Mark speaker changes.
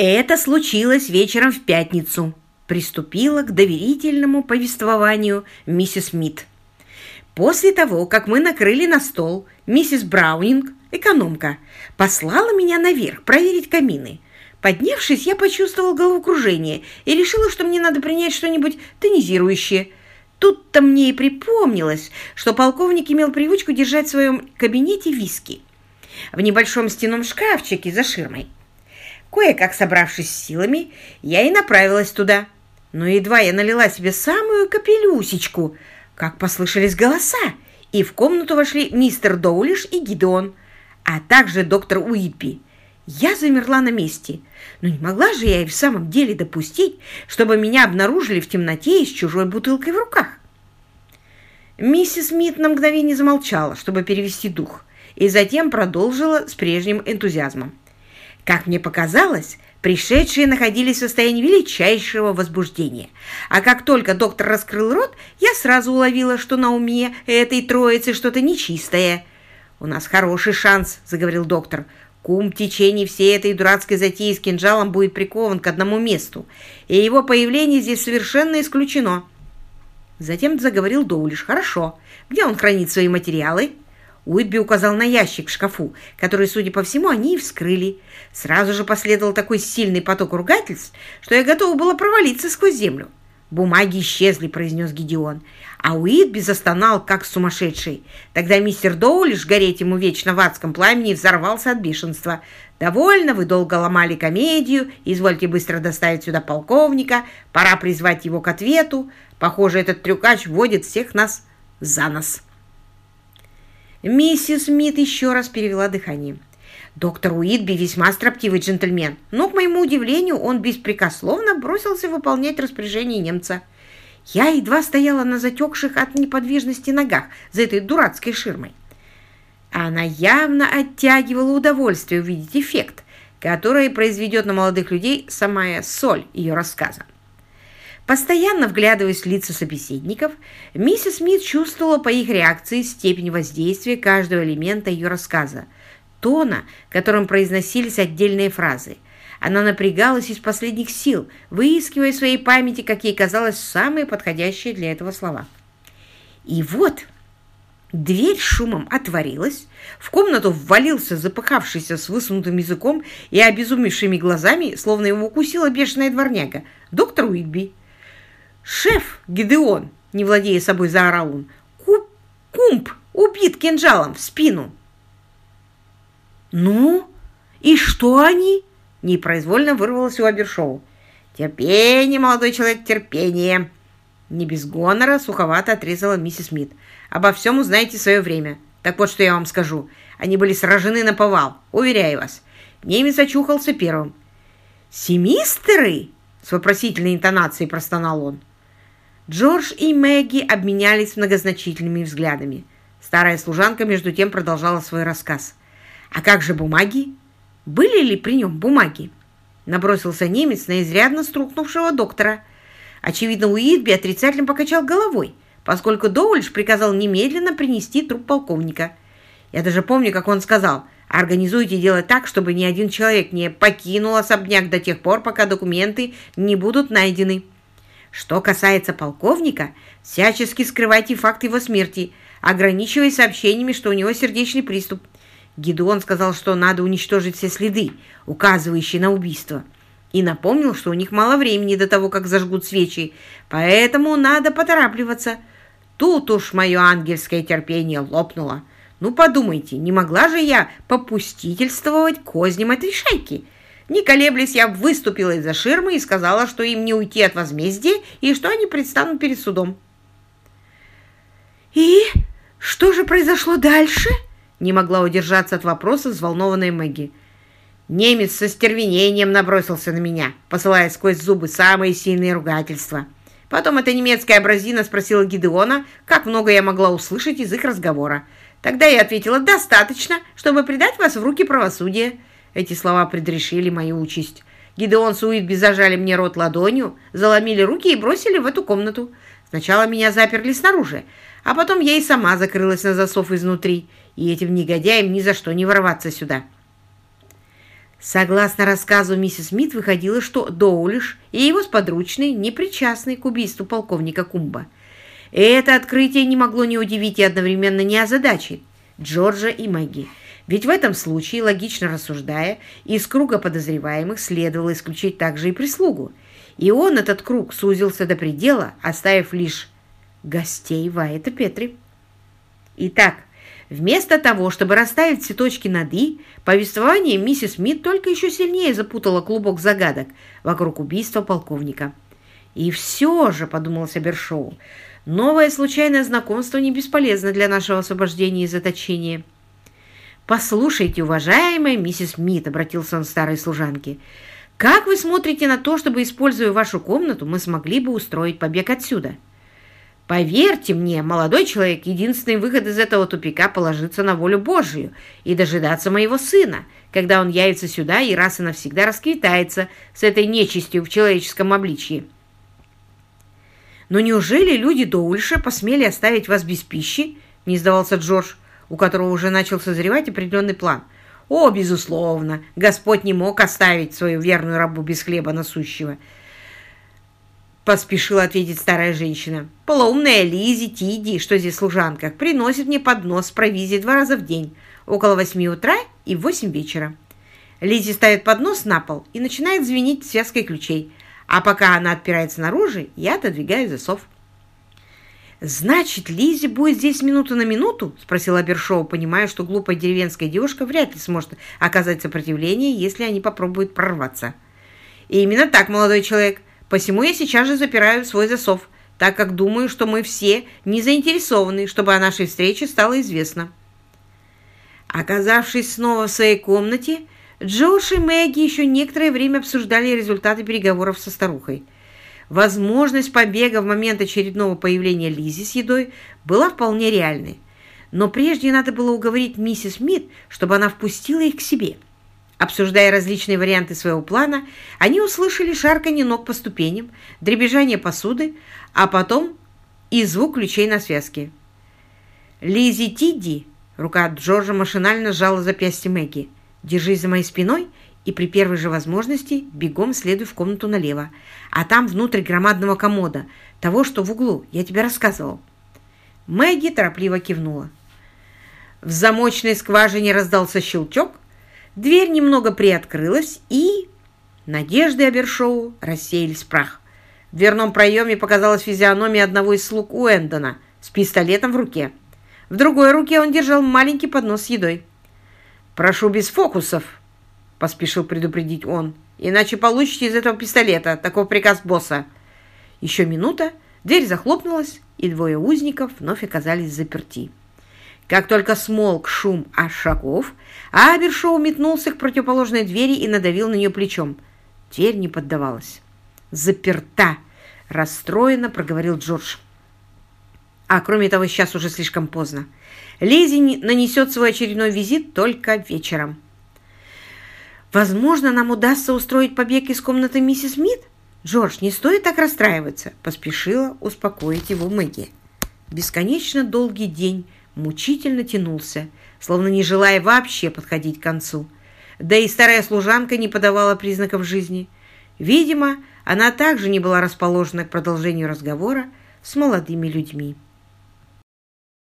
Speaker 1: Это случилось вечером в пятницу. Приступила к доверительному повествованию миссис Смит. После того, как мы накрыли на стол, миссис Браунинг, экономка, послала меня наверх проверить камины. Поднявшись, я почувствовал головокружение и решила, что мне надо принять что-нибудь тонизирующее. Тут-то мне и припомнилось, что полковник имел привычку держать в своем кабинете виски в небольшом стенном шкафчике за ширмой. Кое-как собравшись силами, я и направилась туда. Но едва я налила себе самую капелюсечку, как послышались голоса, и в комнату вошли мистер Доулиш и Гидеон, а также доктор Уитби. Я замерла на месте, но не могла же я и в самом деле допустить, чтобы меня обнаружили в темноте и с чужой бутылкой в руках. Миссис Мит на мгновение замолчала, чтобы перевести дух, и затем продолжила с прежним энтузиазмом. Как мне показалось, пришедшие находились в состоянии величайшего возбуждения. А как только доктор раскрыл рот, я сразу уловила, что на уме этой троицы что-то нечистое. «У нас хороший шанс», — заговорил доктор. «Кум в течение всей этой дурацкой затеи с кинжалом будет прикован к одному месту, и его появление здесь совершенно исключено». Затем заговорил Доулиш. «Хорошо. Где он хранит свои материалы?» Уитби указал на ящик в шкафу, который, судя по всему, они и вскрыли. Сразу же последовал такой сильный поток ругательств, что я готова была провалиться сквозь землю. «Бумаги исчезли», — произнес Гидеон. А Уитби застонал, как сумасшедший. Тогда мистер Доулиш, гореть ему вечно в адском пламени, взорвался от бешенства. «Довольно, вы долго ломали комедию, извольте быстро доставить сюда полковника, пора призвать его к ответу. Похоже, этот трюкач вводит всех нас за нос». Миссис Смит еще раз перевела дыхание. Доктор Уитби весьма строптивый джентльмен, но, к моему удивлению, он беспрекословно бросился выполнять распоряжение немца. Я едва стояла на затекших от неподвижности ногах за этой дурацкой ширмой. Она явно оттягивала удовольствие увидеть эффект, который произведет на молодых людей самая соль ее рассказа. Постоянно вглядываясь в лица собеседников, миссис Смит чувствовала по их реакции степень воздействия каждого элемента ее рассказа, тона, которым произносились отдельные фразы. Она напрягалась из последних сил, выискивая в своей памяти, как ей казалось, самые подходящие для этого слова. И вот дверь шумом отворилась, в комнату ввалился запыхавшийся с высунутым языком и обезумевшими глазами, словно его укусила бешеная дворняга, доктор Уитби. «Шеф, Гидеон!» — не владея собой, заорал он. «Кумп убит кинжалом в спину!» «Ну, и что они?» — непроизвольно вырвалось у Абершоу. «Терпение, молодой человек, терпение!» Не без гонора суховато отрезала миссис Смит. «Обо всем узнаете в свое время. Так вот, что я вам скажу. Они были сражены на повал, уверяю вас. Немец очухался первым». «Семистеры?» — с вопросительной интонацией простонал он. Джордж и Мэгги обменялись многозначительными взглядами. Старая служанка, между тем, продолжала свой рассказ. «А как же бумаги? Были ли при нем бумаги?» Набросился немец на изрядно струхнувшего доктора. Очевидно, Уитби отрицательно покачал головой, поскольку Доульш приказал немедленно принести труп полковника. Я даже помню, как он сказал, «Организуйте дело так, чтобы ни один человек не покинул особняк до тех пор, пока документы не будут найдены». Что касается полковника, всячески скрывайте факт его смерти, ограничиваясь сообщениями, что у него сердечный приступ. Гидеон сказал, что надо уничтожить все следы, указывающие на убийство, и напомнил, что у них мало времени до того, как зажгут свечи, поэтому надо поторапливаться. Тут уж мое ангельское терпение лопнуло. Ну, подумайте, не могла же я попустительствовать козням этой шайки?» Не колеблясь, я выступила из-за ширмы и сказала, что им не уйти от возмездия и что они предстанут перед судом. «И что же произошло дальше?» Не могла удержаться от вопроса взволнованная Мэгги. Немец со стервенением набросился на меня, посылая сквозь зубы самые сильные ругательства. Потом эта немецкая абразина спросила Гидеона, как много я могла услышать из их разговора. Тогда я ответила «достаточно, чтобы предать вас в руки правосудия». Эти слова предрешили мою участь. Гидеон с Уитби зажали мне рот ладонью, заломили руки и бросили в эту комнату. Сначала меня заперли снаружи, а потом я и сама закрылась на засов изнутри, и этим негодяям ни за что не ворваться сюда. Согласно рассказу миссис Смит, выходило, что Доулиш и его сподручные не причастны к убийству полковника Кумба. Это открытие не могло не удивить и одновременно не озадачить Джорджа и Мэгги. Ведь в этом случае, логично рассуждая, из круга подозреваемых следовало исключить также и прислугу. И он, этот круг, сузился до предела, оставив лишь гостей Вайта Петри. Итак, вместо того, чтобы расставить цветочки над «и», повествование миссис Смит только еще сильнее запутало клубок загадок вокруг убийства полковника. «И все же», — подумал Сабершоу, — «новое случайное знакомство не бесполезно для нашего освобождения из заточения». «Послушайте, уважаемая миссис Мит», — обратился он к старой служанке, «как вы смотрите на то, чтобы, используя вашу комнату, мы смогли бы устроить побег отсюда?» «Поверьте мне, молодой человек, единственный выход из этого тупика — положиться на волю Божию и дожидаться моего сына, когда он явится сюда и раз и навсегда расквитается с этой нечистью в человеческом обличье». «Но неужели люди Доульша посмели оставить вас без пищи?» — не сдавался Джордж у которого уже начал созревать определенный план. О, безусловно, Господь не мог оставить свою верную рабу без хлеба насущего. Поспешила ответить старая женщина. Полоумная Лизи, Тиди, что здесь служанка, приносит мне поднос с провизией два раза в день, около восьми утра и в восемь вечера. Лизи ставит поднос на пол и начинает звенить связкой ключей, а пока она отпирается наружу, я отодвигаю засов. «Значит, Лизи будет здесь минуту на минуту?» – спросила Бершоу, понимая, что глупая деревенская девушка вряд ли сможет оказать сопротивление, если они попробуют прорваться. И «Именно так, молодой человек. Посему я сейчас же запираю свой засов, так как думаю, что мы все не заинтересованы, чтобы о нашей встрече стало известно». Оказавшись снова в своей комнате, Джордж и Мэгги еще некоторое время обсуждали результаты переговоров со старухой – Возможность побега в момент очередного появления Лизи с едой была вполне реальной. Но прежде надо было уговорить миссис Мид, чтобы она впустила их к себе. Обсуждая различные варианты своего плана, они услышали шарканье ног по ступеням, дребезжание посуды, а потом и звук ключей на связке. «Лизи Тидди!» Рука Джорджа машинально сжала запястье Мэгги. «Держись за моей спиной и при первой же возможности бегом следуй в комнату налево, а там внутрь громадного комода, того, что в углу, я тебе рассказывал». Мэгги торопливо кивнула. В замочной скважине раздался щелчок, дверь немного приоткрылась, и... Надежды Абершоу рассеялись в прах. В дверном проеме показалась физиономия одного из слуг Уэндона с пистолетом в руке. В другой руке он держал маленький поднос с едой. «Прошу без фокусов», — поспешил предупредить он. «Иначе получите из этого пистолета. Таков приказ босса». Еще минута, дверь захлопнулась, и двое узников вновь оказались заперти. Как только смолк шум шагов, Абершоу метнулся к противоположной двери и надавил на нее плечом. Дверь не поддавалась. «Заперта!» — расстроенно проговорил Джордж. А кроме того, сейчас уже слишком поздно. Лизи нанесет свой очередной визит только вечером. Возможно, нам удастся устроить побег из комнаты миссис Мид? Джордж, не стоит так расстраиваться, поспешила успокоить его Мэгги. Бесконечно долгий день мучительно тянулся, словно не желая вообще подходить к концу. Да и старая служанка не подавала признаков жизни. Видимо, она также не была расположена к продолжению разговора с молодыми людьми.